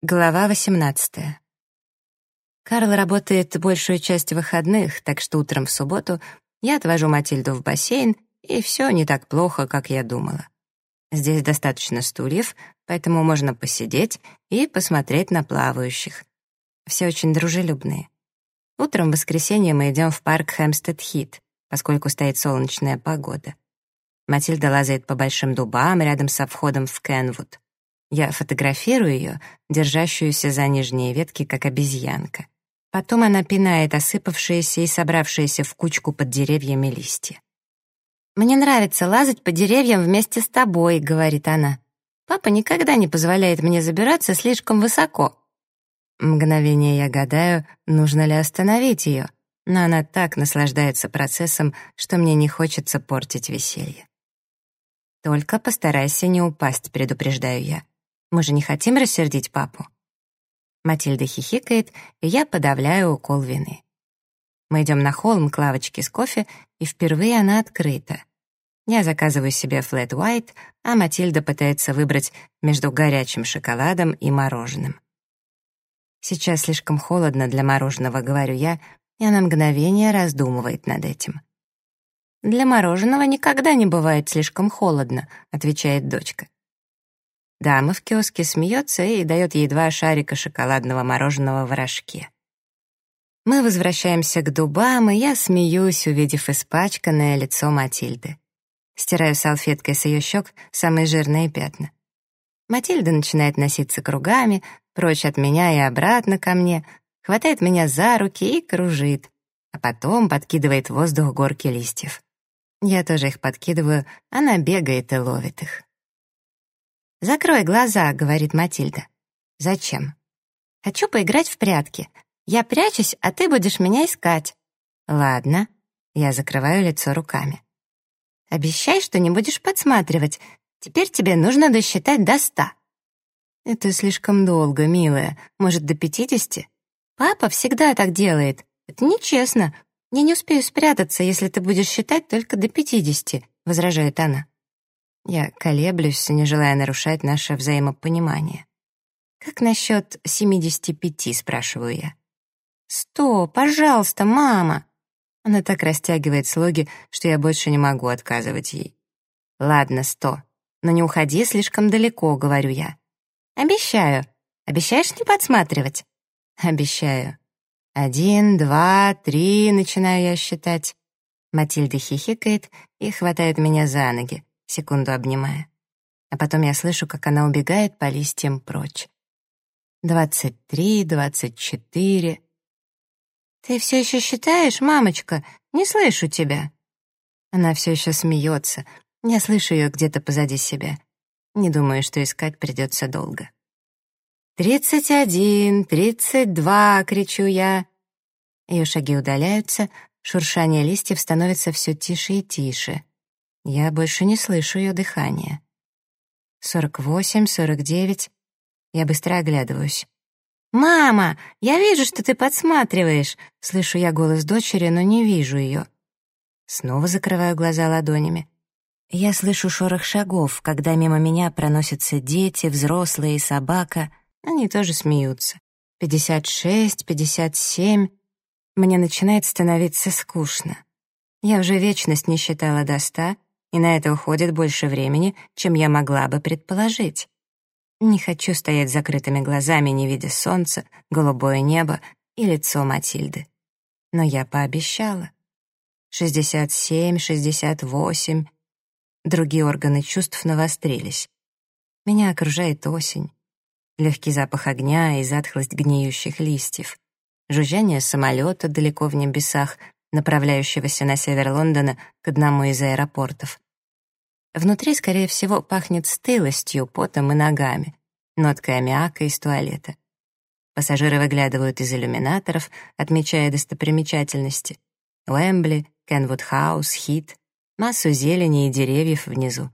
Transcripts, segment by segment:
Глава 18. Карл работает большую часть выходных, так что утром в субботу я отвожу Матильду в бассейн, и все не так плохо, как я думала. Здесь достаточно стульев, поэтому можно посидеть и посмотреть на плавающих. Все очень дружелюбные. Утром в воскресенье мы идем в парк Хэмстед-Хит, поскольку стоит солнечная погода. Матильда лазает по большим дубам рядом со входом в Кенвуд. Я фотографирую ее, держащуюся за нижние ветки, как обезьянка. Потом она пинает осыпавшиеся и собравшиеся в кучку под деревьями листья. «Мне нравится лазать по деревьям вместе с тобой», — говорит она. «Папа никогда не позволяет мне забираться слишком высоко». Мгновение я гадаю, нужно ли остановить ее, но она так наслаждается процессом, что мне не хочется портить веселье. «Только постарайся не упасть», — предупреждаю я. Мы же не хотим рассердить папу». Матильда хихикает, и я подавляю укол вины. Мы идем на холм к лавочке с кофе, и впервые она открыта. Я заказываю себе флэт white, а Матильда пытается выбрать между горячим шоколадом и мороженым. Сейчас слишком холодно для мороженого, говорю я, и она мгновение раздумывает над этим. «Для мороженого никогда не бывает слишком холодно», — отвечает дочка. Дама в киоске смеется и дает ей два шарика шоколадного мороженого в рожке. Мы возвращаемся к дубам, и я смеюсь, увидев испачканное лицо Матильды. Стираю салфеткой с ее щек самые жирные пятна. Матильда начинает носиться кругами, прочь от меня и обратно ко мне, хватает меня за руки и кружит, а потом подкидывает в воздух горки листьев. Я тоже их подкидываю, она бегает и ловит их. «Закрой глаза», — говорит Матильда. «Зачем?» «Хочу поиграть в прятки. Я прячусь, а ты будешь меня искать». «Ладно». Я закрываю лицо руками. «Обещай, что не будешь подсматривать. Теперь тебе нужно досчитать до ста». «Это слишком долго, милая. Может, до пятидесяти?» «Папа всегда так делает. Это нечестно. Я не успею спрятаться, если ты будешь считать только до пятидесяти», — возражает она. Я колеблюсь, не желая нарушать наше взаимопонимание. «Как насчет семидесяти пяти?» — спрашиваю я. «Сто, пожалуйста, мама!» Она так растягивает слоги, что я больше не могу отказывать ей. «Ладно, сто, но не уходи слишком далеко», — говорю я. «Обещаю. Обещаешь не подсматривать?» «Обещаю». «Один, два, три», — начинаю я считать. Матильда хихикает и хватает меня за ноги секунду обнимая. А потом я слышу, как она убегает по листьям прочь. Двадцать три, двадцать четыре. «Ты все еще считаешь, мамочка? Не слышу тебя». Она все еще смеется. Я слышу ее где-то позади себя. Не думаю, что искать придется долго. «Тридцать один, тридцать два!» — кричу я. Ее шаги удаляются, шуршание листьев становится все тише и тише. Я больше не слышу ее дыхания. Сорок восемь, сорок девять. Я быстро оглядываюсь. «Мама, я вижу, что ты подсматриваешь!» Слышу я голос дочери, но не вижу ее. Снова закрываю глаза ладонями. Я слышу шорох шагов, когда мимо меня проносятся дети, взрослые и собака. Они тоже смеются. Пятьдесят шесть, пятьдесят семь. Мне начинает становиться скучно. Я уже вечность не считала до ста, и на это уходит больше времени, чем я могла бы предположить. Не хочу стоять с закрытыми глазами, не видя солнца, голубое небо и лицо Матильды. Но я пообещала. Шестьдесят семь, шестьдесят восемь. Другие органы чувств навострились. Меня окружает осень. Легкий запах огня и затхлость гниющих листьев. Жужжание самолета далеко в небесах, направляющегося на север Лондона к одному из аэропортов. Внутри, скорее всего, пахнет стылостью, потом и ногами, ноткой аммиака из туалета. Пассажиры выглядывают из иллюминаторов, отмечая достопримечательности. Уэмбли, Кенвуд-хаус, Хит, массу зелени и деревьев внизу.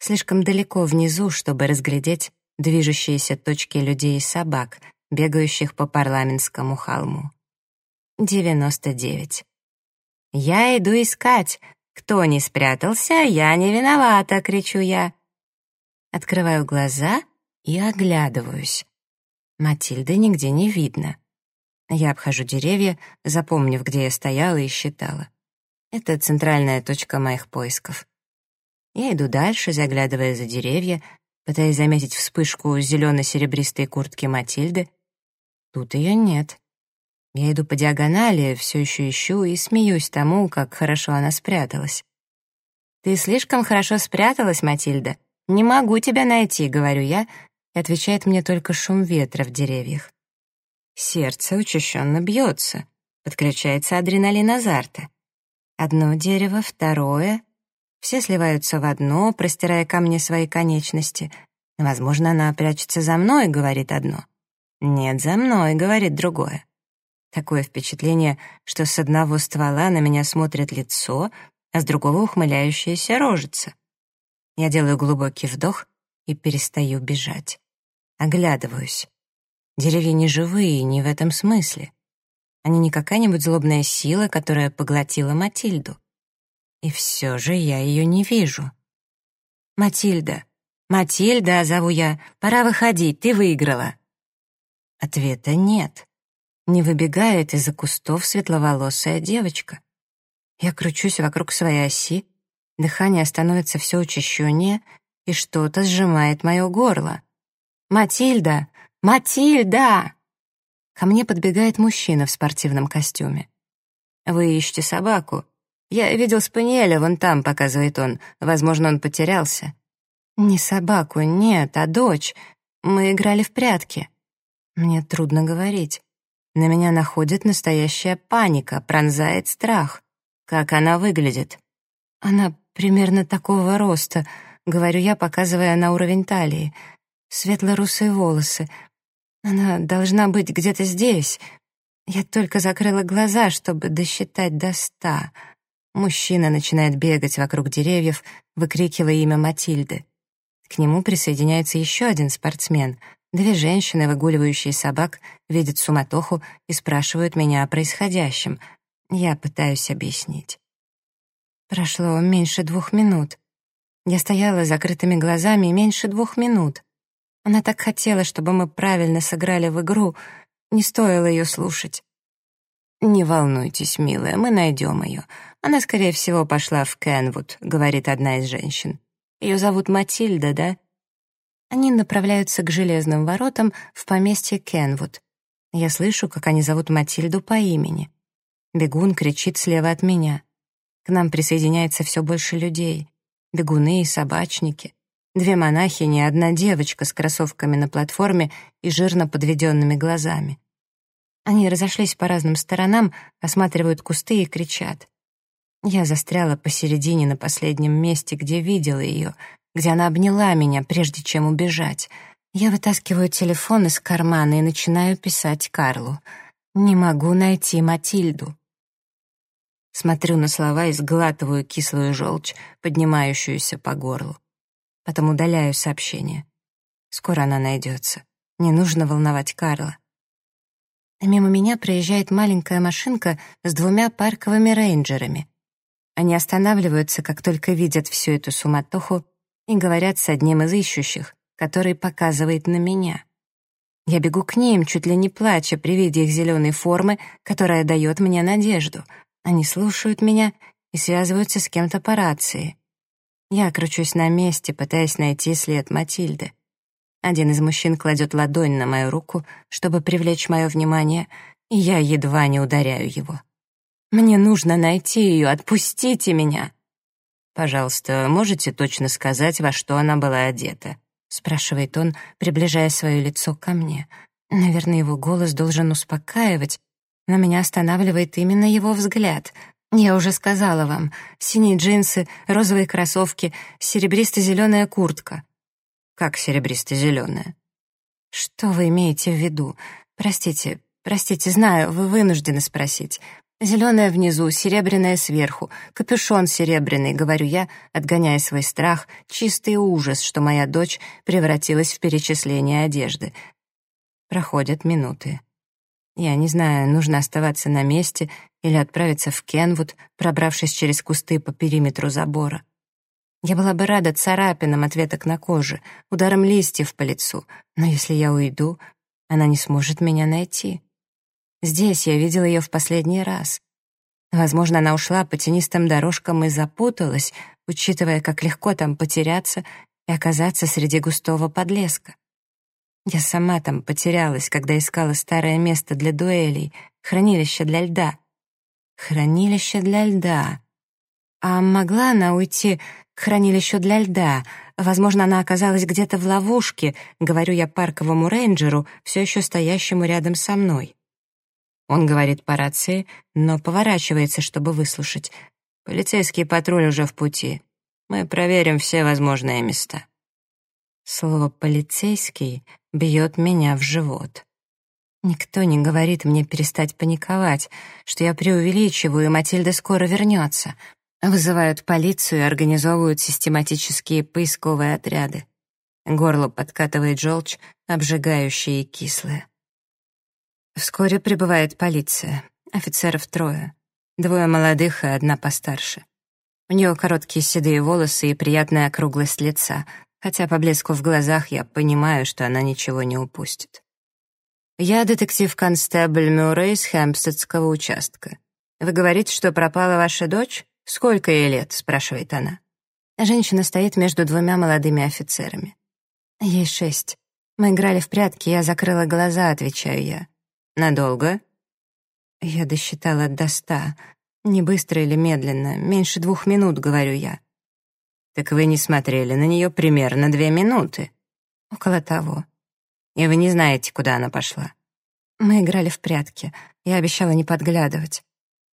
Слишком далеко внизу, чтобы разглядеть движущиеся точки людей и собак, бегающих по парламентскому холму. 99. «Я иду искать. Кто не спрятался, я не виновата!» — кричу я. Открываю глаза и оглядываюсь. Матильды нигде не видно. Я обхожу деревья, запомнив, где я стояла и считала. Это центральная точка моих поисков. Я иду дальше, заглядывая за деревья, пытаясь заметить вспышку зелено-серебристой куртки Матильды. Тут ее нет. Я иду по диагонали, все еще ищу и смеюсь тому, как хорошо она спряталась. «Ты слишком хорошо спряталась, Матильда. Не могу тебя найти», — говорю я, и отвечает мне только шум ветра в деревьях. Сердце учащенно бьется, подключается адреналин азарта. Одно дерево, второе. Все сливаются в одно, простирая ко мне свои конечности. Возможно, она прячется за мной, говорит одно. Нет, за мной, говорит другое. Такое впечатление, что с одного ствола на меня смотрит лицо, а с другого ухмыляющаяся рожица. Я делаю глубокий вдох и перестаю бежать. Оглядываюсь. Деревья не живые, не в этом смысле. Они не какая-нибудь злобная сила, которая поглотила Матильду. И все же я ее не вижу. «Матильда! Матильда!» — зову я. «Пора выходить, ты выиграла!» Ответа нет. Не выбегает из-за кустов светловолосая девочка. Я кручусь вокруг своей оси, дыхание становится все учащеннее, и что-то сжимает мое горло. «Матильда! Матильда!» Ко мне подбегает мужчина в спортивном костюме. «Вы ищете собаку?» «Я видел спаниеля, вон там», — показывает он. «Возможно, он потерялся». «Не собаку, нет, а дочь. Мы играли в прятки». Мне трудно говорить. На меня находит настоящая паника, пронзает страх. Как она выглядит? Она примерно такого роста, говорю я, показывая на уровень талии. Светло-русые волосы, она должна быть где-то здесь. Я только закрыла глаза, чтобы досчитать до ста. Мужчина начинает бегать вокруг деревьев, выкрикивая имя Матильды. К нему присоединяется еще один спортсмен. Две женщины, выгуливающие собак, видят суматоху и спрашивают меня о происходящем. Я пытаюсь объяснить. Прошло меньше двух минут. Я стояла с закрытыми глазами меньше двух минут. Она так хотела, чтобы мы правильно сыграли в игру. Не стоило ее слушать. «Не волнуйтесь, милая, мы найдем ее. Она, скорее всего, пошла в Кенвуд», — говорит одна из женщин. «Ее зовут Матильда, да?» Они направляются к железным воротам в поместье Кенвуд. Я слышу, как они зовут Матильду по имени. Бегун кричит слева от меня. К нам присоединяется все больше людей. Бегуны и собачники. Две монахини и одна девочка с кроссовками на платформе и жирно подведенными глазами. Они разошлись по разным сторонам, осматривают кусты и кричат. Я застряла посередине на последнем месте, где видела ее, где она обняла меня, прежде чем убежать. Я вытаскиваю телефон из кармана и начинаю писать Карлу. «Не могу найти Матильду». Смотрю на слова и сглатываю кислую желчь, поднимающуюся по горлу. Потом удаляю сообщение. Скоро она найдется. Не нужно волновать Карла. Мимо меня проезжает маленькая машинка с двумя парковыми рейнджерами. Они останавливаются, как только видят всю эту суматоху, и говорят с одним из ищущих, который показывает на меня. Я бегу к ним, чуть ли не плача при виде их зеленой формы, которая дает мне надежду. Они слушают меня и связываются с кем-то по рации. Я кручусь на месте, пытаясь найти след Матильды. Один из мужчин кладет ладонь на мою руку, чтобы привлечь мое внимание, и я едва не ударяю его. «Мне нужно найти ее, отпустите меня!» «Пожалуйста, можете точно сказать, во что она была одета?» — спрашивает он, приближая свое лицо ко мне. Наверное, его голос должен успокаивать, но меня останавливает именно его взгляд — я уже сказала вам. Синие джинсы, розовые кроссовки, серебристо-зеленая куртка. Как серебристо-зеленая? Что вы имеете в виду? Простите, простите, знаю, вы вынуждены спросить. Зеленая внизу, серебряная сверху, капюшон серебряный, говорю я, отгоняя свой страх, чистый ужас, что моя дочь превратилась в перечисление одежды. Проходят минуты. Я не знаю, нужно оставаться на месте или отправиться в Кенвуд, пробравшись через кусты по периметру забора. Я была бы рада царапинам от веток на коже, ударом листьев по лицу, но если я уйду, Она не сможет меня найти. Здесь я видела ее в последний раз. Возможно, она ушла по тенистым дорожкам и запуталась, учитывая, как легко там потеряться и оказаться среди густого подлеска. Я сама там потерялась, когда искала старое место для дуэлей, хранилище для льда. Хранилище для льда. А могла она уйти к хранилищу для льда? Возможно, она оказалась где-то в ловушке, говорю я парковому рейнджеру, все еще стоящему рядом со мной. Он говорит по рации, но поворачивается, чтобы выслушать. Полицейский патруль уже в пути. Мы проверим все возможные места. Слово «полицейский» бьет меня в живот. Никто не говорит мне перестать паниковать, что я преувеличиваю, и Матильда скоро вернется. Вызывают полицию и организовывают систематические поисковые отряды. Горло подкатывает желчь, обжигающая и кислая. Вскоре прибывает полиция. Офицеров трое. Двое молодых и одна постарше. У нее короткие седые волосы и приятная округлость лица, хотя по блеску в глазах я понимаю, что она ничего не упустит. «Я детектив-констебль Мюррей из Хэмпстедского участка. Вы говорите, что пропала ваша дочь? Сколько ей лет?» — спрашивает она. Женщина стоит между двумя молодыми офицерами. Ей шесть. Мы играли в прятки, я закрыла глаза, отвечаю я. Надолго? Я досчитала до ста. Не быстро или медленно, меньше двух минут, говорю я. Так вы не смотрели на нее примерно две минуты. Около того. И вы не знаете, куда она пошла. Мы играли в прятки. Я обещала не подглядывать.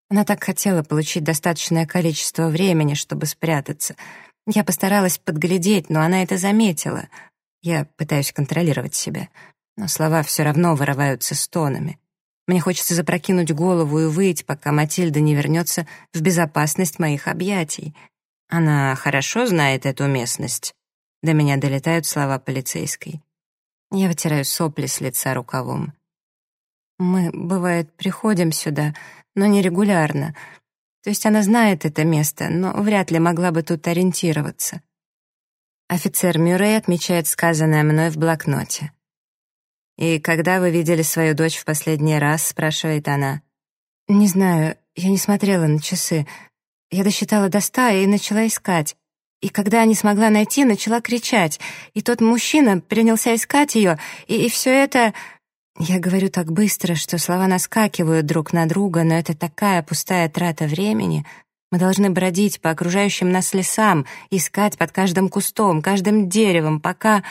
Она так хотела получить достаточное количество времени, чтобы спрятаться. Я постаралась подглядеть, но она это заметила. Я пытаюсь контролировать себя но слова все равно вырываются стонами. Мне хочется запрокинуть голову и выйти, пока Матильда не вернется в безопасность моих объятий. Она хорошо знает эту местность. До меня долетают слова полицейской. Я вытираю сопли с лица рукавом. Мы, бывает, приходим сюда, но не регулярно. То есть она знает это место, но вряд ли могла бы тут ориентироваться. Офицер Мюррей отмечает сказанное мной в блокноте. «И когда вы видели свою дочь в последний раз?» — спрашивает она. «Не знаю, я не смотрела на часы. Я досчитала до ста и начала искать. И когда не смогла найти, начала кричать. И тот мужчина принялся искать ее, и, и все это...» Я говорю так быстро, что слова наскакивают друг на друга, но это такая пустая трата времени. Мы должны бродить по окружающим нас лесам, искать под каждым кустом, каждым деревом, пока...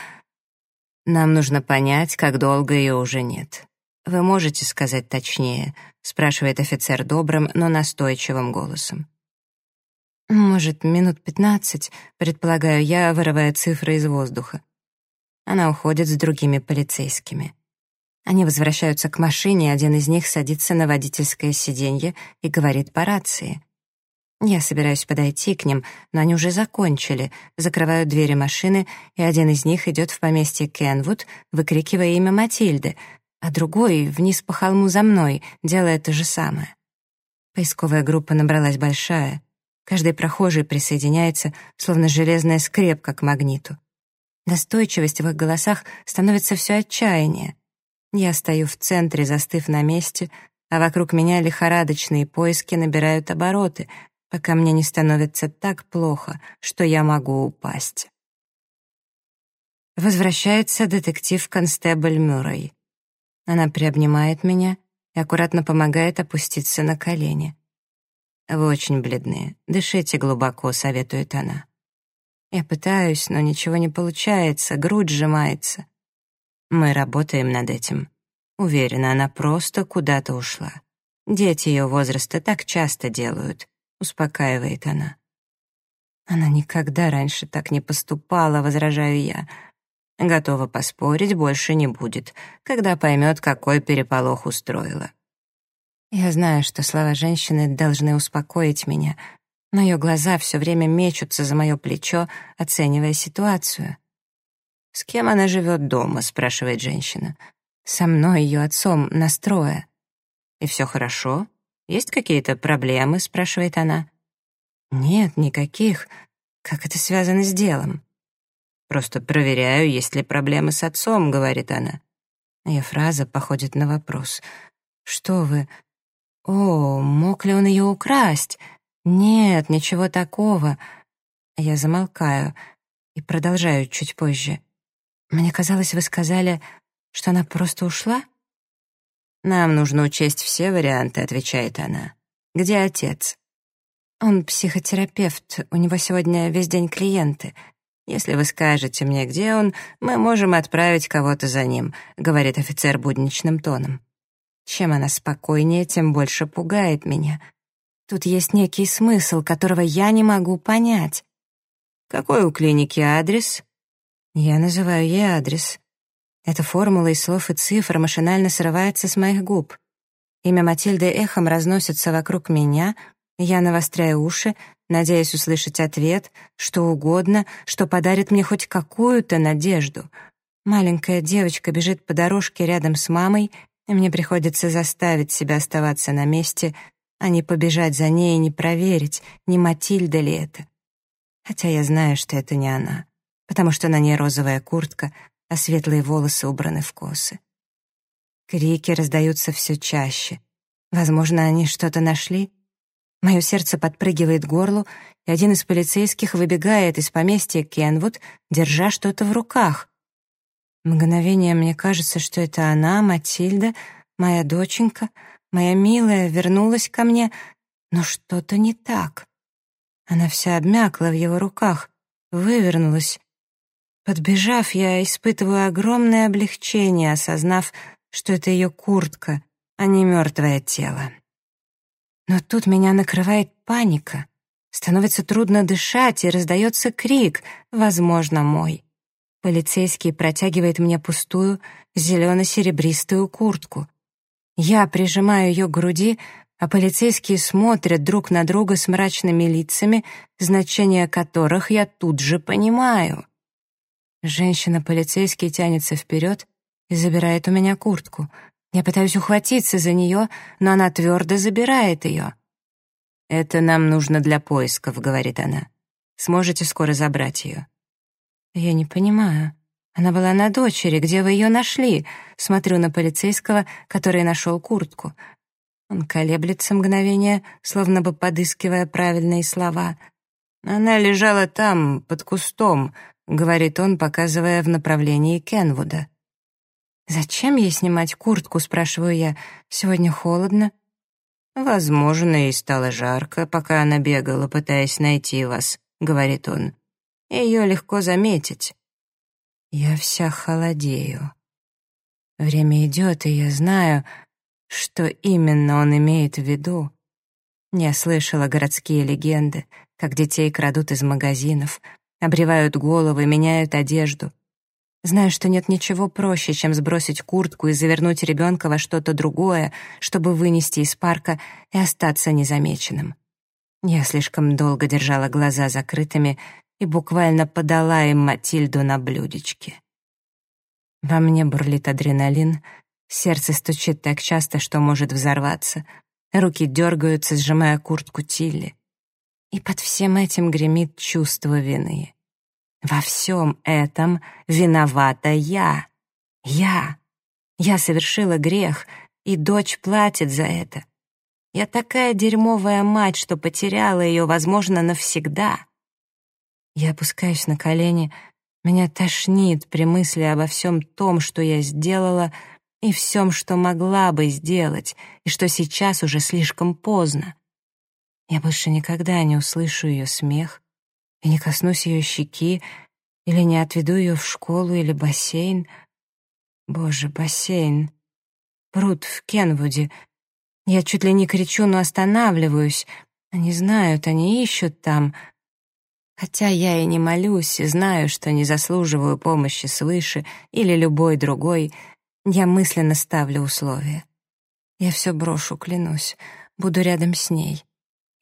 «Нам нужно понять, как долго ее уже нет. Вы можете сказать точнее?» — спрашивает офицер добрым, но настойчивым голосом. «Может, минут пятнадцать», — предполагаю я, вырывая цифры из воздуха. Она уходит с другими полицейскими. Они возвращаются к машине, один из них садится на водительское сиденье и говорит по рации. Я собираюсь подойти к ним, но они уже закончили, закрывают двери машины, и один из них идет в поместье Кенвуд, выкрикивая имя Матильды, а другой вниз по холму за мной, делая то же самое. Поисковая группа набралась большая. Каждый прохожий присоединяется, словно железная скрепка к магниту. Настойчивость в их голосах становится все отчаяннее. Я стою в центре, застыв на месте, а вокруг меня лихорадочные поиски набирают обороты, пока мне не становится так плохо, что я могу упасть. Возвращается детектив-констебль Мюррей. Она приобнимает меня и аккуратно помогает опуститься на колени. «Вы очень бледны. Дышите глубоко», — советует она. Я пытаюсь, но ничего не получается, грудь сжимается. Мы работаем над этим. Уверена, она просто куда-то ушла. Дети ее возраста так часто делают успокаивает она. Она никогда раньше так не поступала, возражаю я. Готова поспорить, больше не будет, когда поймет, какой переполох устроила. Я знаю, что слова женщины должны успокоить меня, но ее глаза все время мечутся за мое плечо, оценивая ситуацию. «С кем она живет дома?» — спрашивает женщина. «Со мной, ее отцом, настроя». «И все хорошо?» «Есть какие-то проблемы?» — спрашивает она. «Нет, никаких. Как это связано с делом?» «Просто проверяю, есть ли проблемы с отцом», — говорит она. Моя фраза походит на вопрос. «Что вы? О, мог ли он ее украсть? Нет, ничего такого». Я замолкаю и продолжаю чуть позже. «Мне казалось, вы сказали, что она просто ушла?» «Нам нужно учесть все варианты», — отвечает она. «Где отец?» «Он психотерапевт, у него сегодня весь день клиенты. Если вы скажете мне, где он, мы можем отправить кого-то за ним», — говорит офицер будничным тоном. Чем она спокойнее, тем больше пугает меня. Тут есть некий смысл, которого я не могу понять. «Какой у клиники адрес?» Я называю ей адрес. Эта формула из слов и цифр машинально срывается с моих губ. Имя Матильды эхом разносится вокруг меня, я навостряю уши, надеясь услышать ответ, что угодно, что подарит мне хоть какую-то надежду. Маленькая девочка бежит по дорожке рядом с мамой, и мне приходится заставить себя оставаться на месте, а не побежать за ней и не проверить, не Матильда ли это. Хотя я знаю, что это не она, потому что на ней розовая куртка, а светлые волосы убраны в косы. Крики раздаются все чаще. Возможно, они что-то нашли? Мое сердце подпрыгивает к горлу, и один из полицейских выбегает из поместья Кенвуд, держа что-то в руках. Мгновение мне кажется, что это она, Матильда, моя доченька, моя милая, вернулась ко мне, но что-то не так. Она вся обмякла в его руках, вывернулась, Подбежав, я испытываю огромное облегчение, осознав, что это ее куртка, а не мертвое тело. Но тут меня накрывает паника. Становится трудно дышать, и раздается крик, возможно, мой. Полицейский протягивает мне пустую, зелено-серебристую куртку. Я прижимаю ее к груди, а полицейские смотрят друг на друга с мрачными лицами, значение которых я тут же понимаю. Женщина-полицейский тянется вперед и забирает у меня куртку. Я пытаюсь ухватиться за нее, но она твердо забирает ее. «Это нам нужно для поисков», — говорит она. «Сможете скоро забрать ее?» Я не понимаю. Она была на дочери, где вы ее нашли? Смотрю на полицейского, который нашел куртку. Он колеблется мгновение, словно бы подыскивая правильные слова. Она лежала там, под кустом, — говорит он, показывая в направлении Кенвуда. «Зачем ей снимать куртку?» — спрашиваю я. «Сегодня холодно». «Возможно, ей стало жарко, пока она бегала, пытаясь найти вас», — говорит он. «Ее легко заметить». Я вся холодею. Время идет, и я знаю, что именно он имеет в виду. Я слышала городские легенды, как детей крадут из магазинов, обревают головы, меняют одежду. Знаю, что нет ничего проще, чем сбросить куртку и завернуть ребенка во что-то другое, чтобы вынести из парка и остаться незамеченным. Я слишком долго держала глаза закрытыми и буквально подала им Матильду на блюдечке. Во мне бурлит адреналин, сердце стучит так часто, что может взорваться, руки дергаются, сжимая куртку Тилли. И под всем этим гремит чувство вины. Во всем этом виновата я. Я. Я совершила грех, и дочь платит за это. Я такая дерьмовая мать, что потеряла ее, возможно, навсегда. Я опускаюсь на колени, меня тошнит при мысли обо всем том, что я сделала, и всем, что могла бы сделать, и что сейчас уже слишком поздно. Я больше никогда не услышу ее смех, и не коснусь ее щеки, или не отведу ее в школу или бассейн. Боже, бассейн. Пруд в Кенвуде. Я чуть ли не кричу, но останавливаюсь. Они знают, они ищут там. Хотя я и не молюсь, и знаю, что не заслуживаю помощи свыше или любой другой, я мысленно ставлю условия. Я все брошу, клянусь, буду рядом с ней.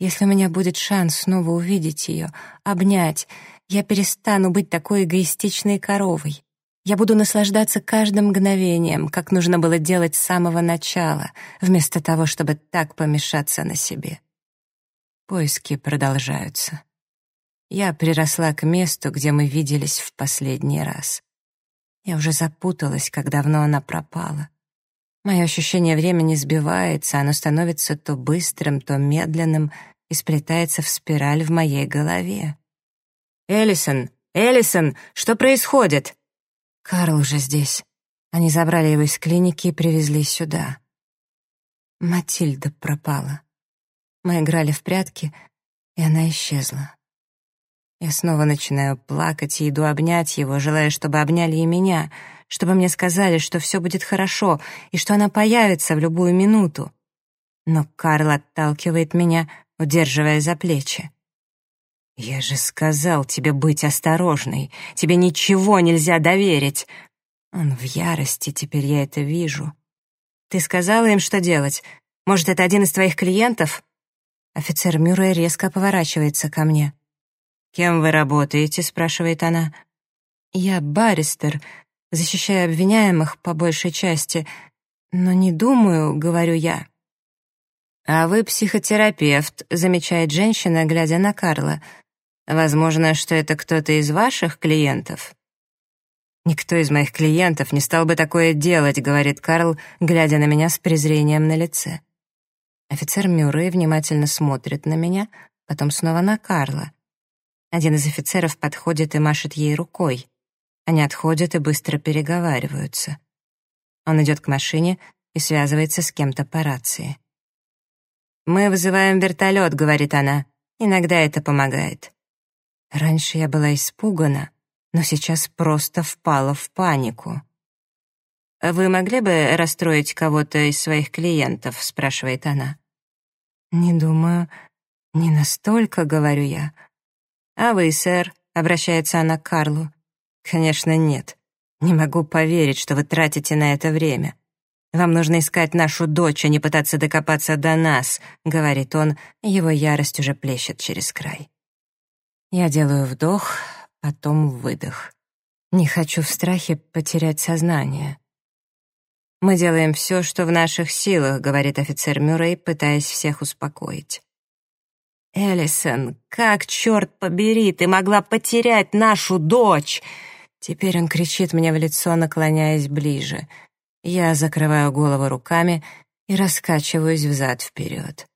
Если у меня будет шанс снова увидеть ее, обнять, я перестану быть такой эгоистичной коровой. Я буду наслаждаться каждым мгновением, как нужно было делать с самого начала, вместо того, чтобы так помешаться на себе. Поиски продолжаются. Я приросла к месту, где мы виделись в последний раз. Я уже запуталась, как давно она пропала. Мое ощущение времени сбивается, оно становится то быстрым, то медленным и сплетается в спираль в моей голове. «Эллисон! Эллисон! Что происходит?» Карл уже здесь. Они забрали его из клиники и привезли сюда. Матильда пропала. Мы играли в прятки, и она исчезла. Я снова начинаю плакать и иду обнять его, желая, чтобы обняли и меня, чтобы мне сказали, что все будет хорошо и что она появится в любую минуту. Но Карл отталкивает меня, удерживая за плечи. «Я же сказал тебе быть осторожной. Тебе ничего нельзя доверить». Он в ярости, теперь я это вижу. «Ты сказала им, что делать? Может, это один из твоих клиентов?» Офицер Мюррей резко поворачивается ко мне. «Кем вы работаете?» — спрашивает она. «Я баристер, защищаю обвиняемых по большей части, но не думаю, — говорю я». «А вы психотерапевт», — замечает женщина, глядя на Карла. «Возможно, что это кто-то из ваших клиентов?» «Никто из моих клиентов не стал бы такое делать», — говорит Карл, глядя на меня с презрением на лице. Офицер Мюррей внимательно смотрит на меня, потом снова на Карла. Один из офицеров подходит и машет ей рукой. Они отходят и быстро переговариваются. Он идет к машине и связывается с кем-то по рации. «Мы вызываем вертолет», — говорит она. «Иногда это помогает». Раньше я была испугана, но сейчас просто впала в панику. «Вы могли бы расстроить кого-то из своих клиентов?» — спрашивает она. «Не думаю. Не настолько», — говорю я. «А вы, сэр?» — обращается она к Карлу. «Конечно, нет. Не могу поверить, что вы тратите на это время. Вам нужно искать нашу дочь, а не пытаться докопаться до нас», — говорит он, его ярость уже плещет через край. Я делаю вдох, потом выдох. Не хочу в страхе потерять сознание. «Мы делаем все, что в наших силах», — говорит офицер Мюррей, пытаясь всех успокоить. «Эллисон, как, черт побери, ты могла потерять нашу дочь?» Теперь он кричит мне в лицо, наклоняясь ближе. Я закрываю голову руками и раскачиваюсь взад-вперед.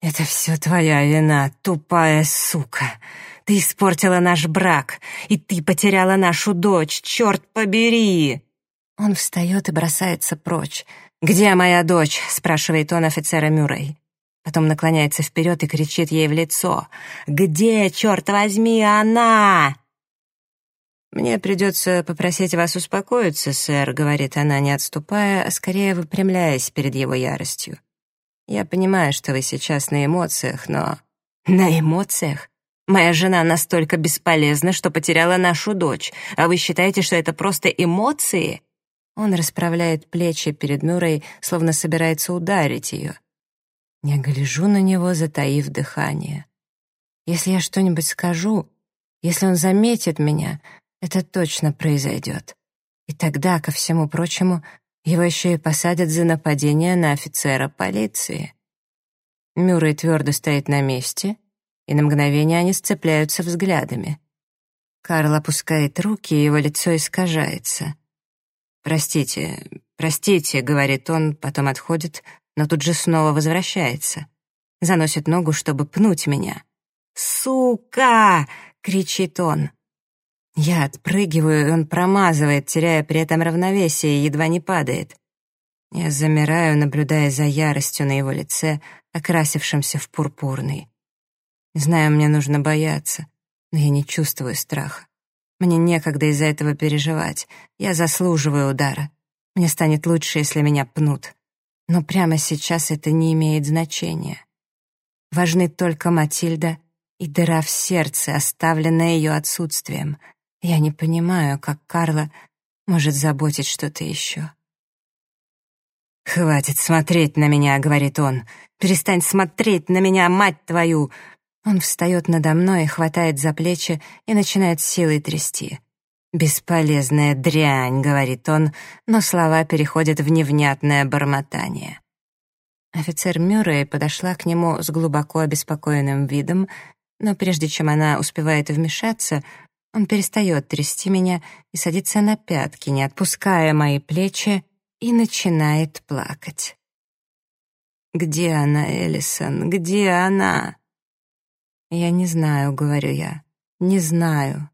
«Это все твоя вина, тупая сука. Ты испортила наш брак, и ты потеряла нашу дочь, черт побери!» Он встает и бросается прочь. «Где моя дочь?» — спрашивает он офицера Мюррей. Потом наклоняется вперед и кричит ей в лицо. «Где, черт возьми, она?» «Мне придется попросить вас успокоиться, сэр», — говорит она, не отступая, а скорее выпрямляясь перед его яростью. «Я понимаю, что вы сейчас на эмоциях, но...» «На эмоциях? Моя жена настолько бесполезна, что потеряла нашу дочь, а вы считаете, что это просто эмоции?» Он расправляет плечи перед Мюррей, словно собирается ударить ее. Я гляжу на него, затаив дыхание. Если я что-нибудь скажу, если он заметит меня, это точно произойдет. И тогда, ко всему прочему, его еще и посадят за нападение на офицера полиции. Мюррей твердо стоит на месте, и на мгновение они сцепляются взглядами. Карл опускает руки, и его лицо искажается. «Простите, простите», — говорит он, потом отходит, но тут же снова возвращается. Заносит ногу, чтобы пнуть меня. «Сука!» — кричит он. Я отпрыгиваю, и он промазывает, теряя при этом равновесие, и едва не падает. Я замираю, наблюдая за яростью на его лице, окрасившимся в пурпурный. Знаю, мне нужно бояться, но я не чувствую страха. Мне некогда из-за этого переживать. Я заслуживаю удара. Мне станет лучше, если меня пнут. Но прямо сейчас это не имеет значения. Важны только Матильда и дыра в сердце, оставленная ее отсутствием. Я не понимаю, как Карла может заботить что-то еще. «Хватит смотреть на меня», — говорит он. «Перестань смотреть на меня, мать твою!» Он встает надо мной, хватает за плечи и начинает силой трясти. «Бесполезная дрянь», — говорит он, но слова переходят в невнятное бормотание. Офицер Мюррей подошла к нему с глубоко обеспокоенным видом, но прежде чем она успевает вмешаться, Он перестает трясти меня и садится на пятки, не отпуская мои плечи, и начинает плакать. «Где она, Эллисон? Где она?» «Я не знаю», — говорю я. «Не знаю».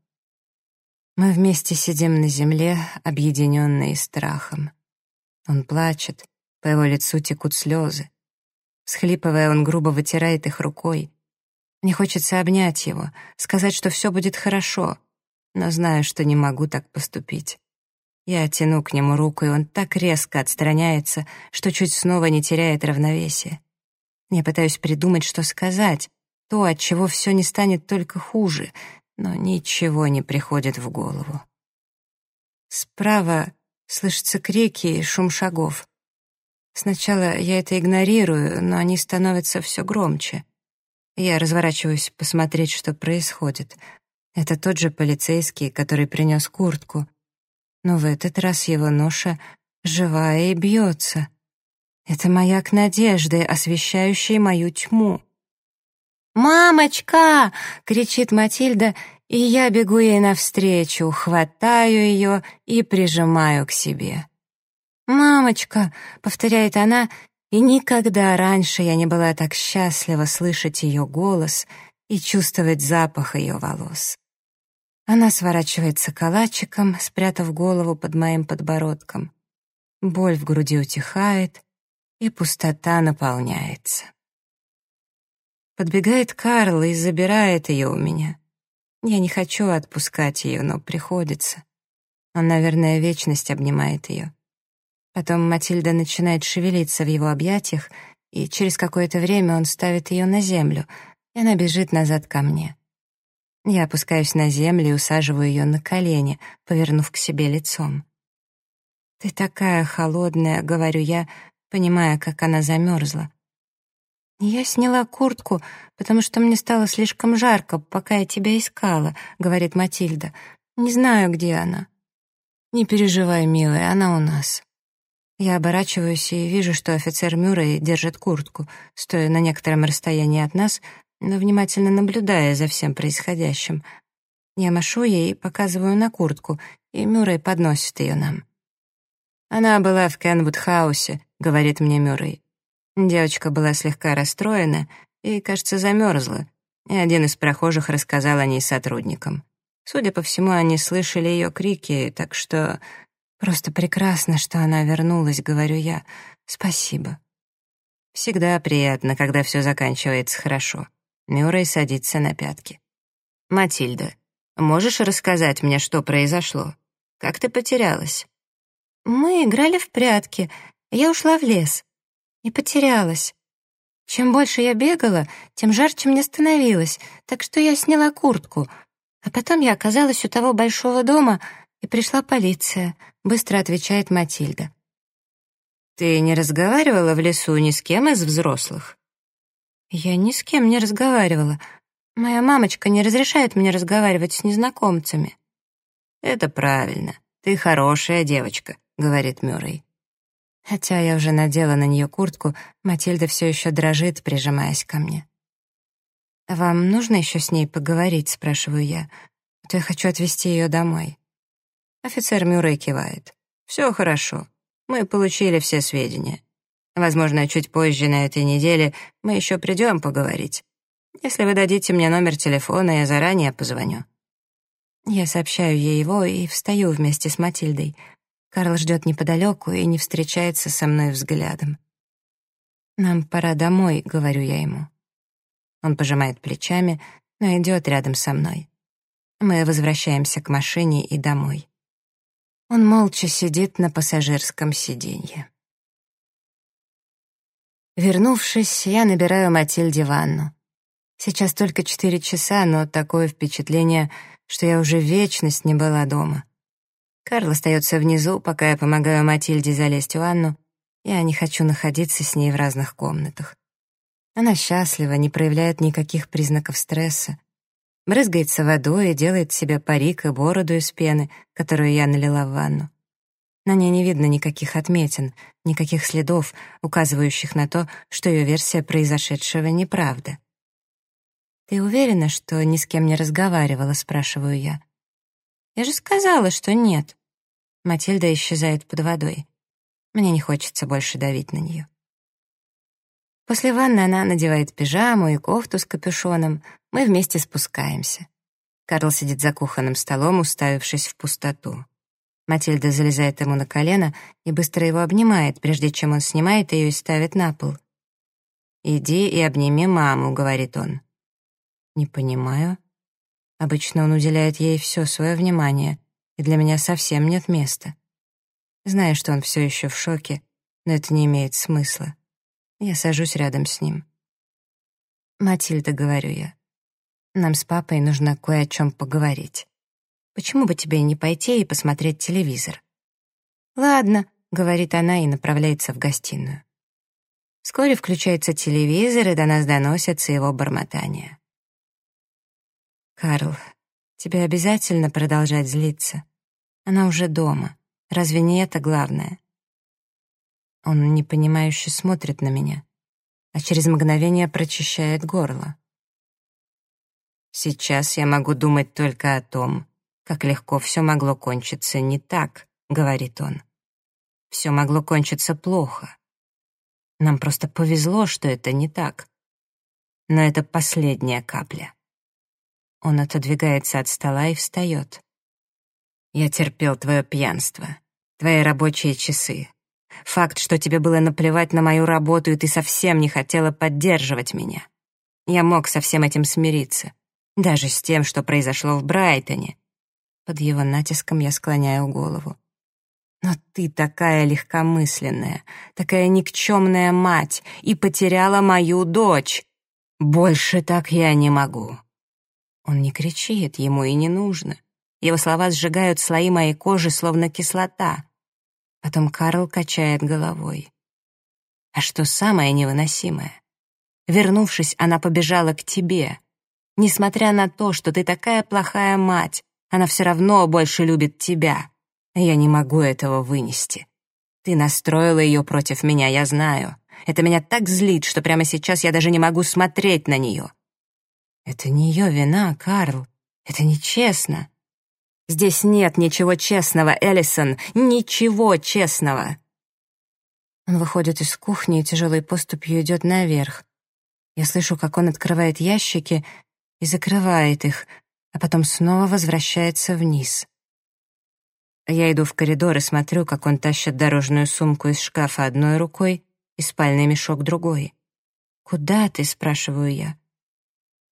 Мы вместе сидим на земле, объединенные страхом. Он плачет, по его лицу текут слезы. Схлипывая, он грубо вытирает их рукой. Мне хочется обнять его, сказать, что все будет хорошо, но знаю, что не могу так поступить. Я тяну к нему руку, и он так резко отстраняется, что чуть снова не теряет равновесие. Я пытаюсь придумать, что сказать, то, от чего все не станет только хуже, но ничего не приходит в голову. Справа слышатся крики и шум шагов. Сначала я это игнорирую, но они становятся все громче. Я разворачиваюсь посмотреть, что происходит. Это тот же полицейский, который принес куртку. Но в этот раз его ноша живая и бьется. Это маяк надежды, освещающий мою тьму. «Мамочка!» — кричит Матильда, и я бегу ей навстречу, хватаю ее и прижимаю к себе. «Мамочка!» — повторяет она, и никогда раньше я не была так счастлива слышать ее голос и чувствовать запах ее волос. Она сворачивается калачиком, спрятав голову под моим подбородком. Боль в груди утихает, и пустота наполняется. Подбегает Карл и забирает ее у меня. Я не хочу отпускать ее, но приходится. Он, наверное, вечность обнимает ее. Потом Матильда начинает шевелиться в его объятиях, и через какое-то время он ставит ее на землю, и она бежит назад ко мне. Я опускаюсь на землю и усаживаю ее на колени, повернув к себе лицом. «Ты такая холодная», — говорю я, понимая, как она замерзла. «Я сняла куртку, потому что мне стало слишком жарко, пока я тебя искала», — говорит Матильда. «Не знаю, где она». «Не переживай, милая, она у нас». Я оборачиваюсь и вижу, что офицер Мюррей держит куртку, стоя на некотором расстоянии от нас, но внимательно наблюдая за всем происходящим. Я машу ей и показываю на куртку, и Мюррей подносит ее нам. «Она была в Кенвуд-хаусе», — говорит мне Мюррей. Девочка была слегка расстроена и, кажется, замерзла, и один из прохожих рассказал о ней сотрудникам. Судя по всему, они слышали ее крики, так что... Просто прекрасно, что она вернулась, говорю я. Спасибо. Всегда приятно, когда все заканчивается хорошо. Мюррей садится на пятки. «Матильда, можешь рассказать мне, что произошло? Как ты потерялась?» «Мы играли в прятки. Я ушла в лес и потерялась. Чем больше я бегала, тем жарче мне становилось, так что я сняла куртку. А потом я оказалась у того большого дома, и пришла полиция, быстро отвечает Матильда. «Ты не разговаривала в лесу ни с кем из взрослых?» «Я ни с кем не разговаривала. Моя мамочка не разрешает мне разговаривать с незнакомцами». «Это правильно. Ты хорошая девочка», — говорит Мюррей. Хотя я уже надела на нее куртку, Матильда все еще дрожит, прижимаясь ко мне. «Вам нужно еще с ней поговорить?» — спрашиваю я. «А то я хочу отвезти ее домой». Офицер Мюррей кивает. «Все хорошо. Мы получили все сведения. Возможно, чуть позже на этой неделе мы еще придем поговорить. Если вы дадите мне номер телефона, я заранее позвоню». Я сообщаю ей его и встаю вместе с Матильдой — Карл ждет неподалеку и не встречается со мной взглядом. «Нам пора домой», — говорю я ему. Он пожимает плечами, но идет рядом со мной. Мы возвращаемся к машине и домой. Он молча сидит на пассажирском сиденье. Вернувшись, я набираю Матильде ванну. Сейчас только четыре часа, но такое впечатление, что я уже вечность не была дома. Карл остается внизу, пока я помогаю Матильде залезть в ванну. Я не хочу находиться с ней в разных комнатах. Она счастлива, не проявляет никаких признаков стресса. Брызгается водой и делает себе парик и бороду из пены, которую я налила в ванну. На ней не видно никаких отметин, никаких следов, указывающих на то, что ее версия произошедшего неправда. «Ты уверена, что ни с кем не разговаривала?» — спрашиваю я. Я же сказала, что нет. Матильда исчезает под водой. Мне не хочется больше давить на нее. После ванны она надевает пижаму и кофту с капюшоном. Мы вместе спускаемся. Карл сидит за кухонным столом, уставившись в пустоту. Матильда залезает ему на колено и быстро его обнимает, прежде чем он снимает ее и ставит на пол. «Иди и обними маму», — говорит он. «Не понимаю». Обычно он уделяет ей все свое внимание, и для меня совсем нет места. Знаю, что он все еще в шоке, но это не имеет смысла. Я сажусь рядом с ним. «Матильда», — говорю я, — «нам с папой нужно кое о чем поговорить. Почему бы тебе не пойти и посмотреть телевизор?» «Ладно», — говорит она и направляется в гостиную. Вскоре включается телевизор, и до нас доносятся его бормотания. «Карл, тебе обязательно продолжать злиться? Она уже дома. Разве не это главное?» Он непонимающе смотрит на меня, а через мгновение прочищает горло. «Сейчас я могу думать только о том, как легко все могло кончиться не так», — говорит он. «Все могло кончиться плохо. Нам просто повезло, что это не так. Но это последняя капля». Он отодвигается от стола и встает. «Я терпел твое пьянство, твои рабочие часы, Факт, что тебе было наплевать на мою работу, и ты совсем не хотела поддерживать меня. Я мог со всем этим смириться. Даже с тем, что произошло в Брайтоне. Под его натиском я склоняю голову. Но ты такая легкомысленная, такая никчемная мать, и потеряла мою дочь. Больше так я не могу. Он не кричит, ему и не нужно. Его слова сжигают слои моей кожи, словно кислота. Потом Карл качает головой. А что самое невыносимое? Вернувшись, она побежала к тебе. Несмотря на то, что ты такая плохая мать, она все равно больше любит тебя. Я не могу этого вынести. Ты настроила ее против меня, я знаю. Это меня так злит, что прямо сейчас я даже не могу смотреть на нее. Это не ее вина, Карл. Это нечестно. Здесь нет ничего честного, Эллисон, ничего честного. Он выходит из кухни и тяжелой поступью идет наверх. Я слышу, как он открывает ящики и закрывает их, а потом снова возвращается вниз. Я иду в коридор и смотрю, как он тащит дорожную сумку из шкафа одной рукой и спальный мешок другой. «Куда ты?» — спрашиваю я.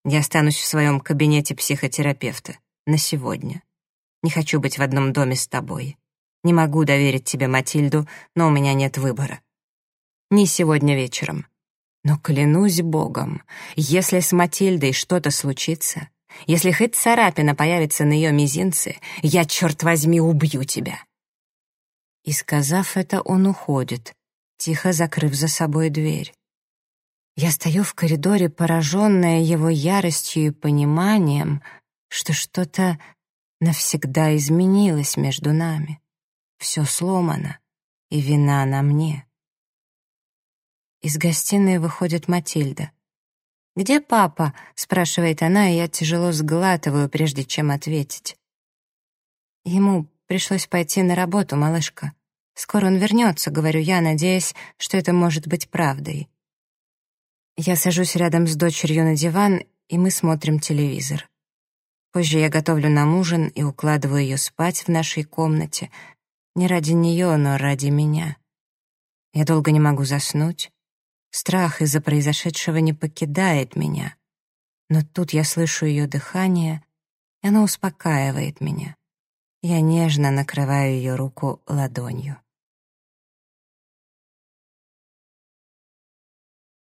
Я останусь в своем кабинете психотерапевта. На сегодня. Не хочу быть в одном доме с тобой. Не могу доверить тебе Матильду, но у меня нет выбора. Не сегодня вечером. Но клянусь Богом, если с Матильдой что-то случится, если хоть царапина появится на ее мизинце, я, черт возьми, убью тебя. И сказав это, он уходит, тихо закрыв за собой дверь. Я стою в коридоре, пораженная его яростью и пониманием, что что-то навсегда изменилось между нами. Все сломано, и вина на мне. Из гостиной выходит Матильда. «Где папа?» — спрашивает она, и я тяжело сглатываю, прежде чем ответить. Ему пришлось пойти на работу, малышка. Скоро он вернется, говорю я, надеясь, что это может быть правдой. Я сажусь рядом с дочерью на диван, и мы смотрим телевизор. Позже я готовлю нам ужин и укладываю ее спать в нашей комнате. Не ради нее, но ради меня. Я долго не могу заснуть. Страх из-за произошедшего не покидает меня. Но тут я слышу ее дыхание, и оно успокаивает меня. Я нежно накрываю ее руку ладонью.